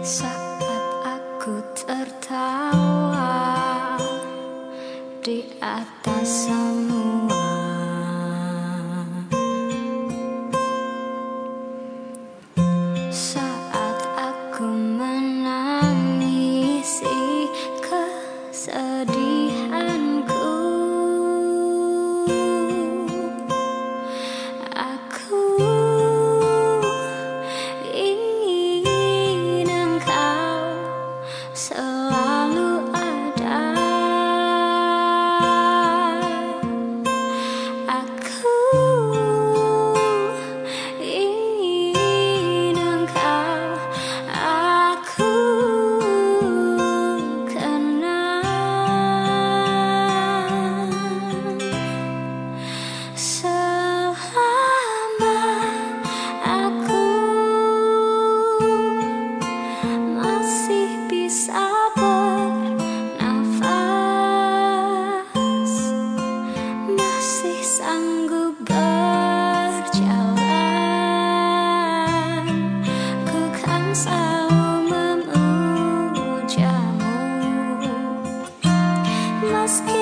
Saat aku tertawa di atas semua. Saat must keep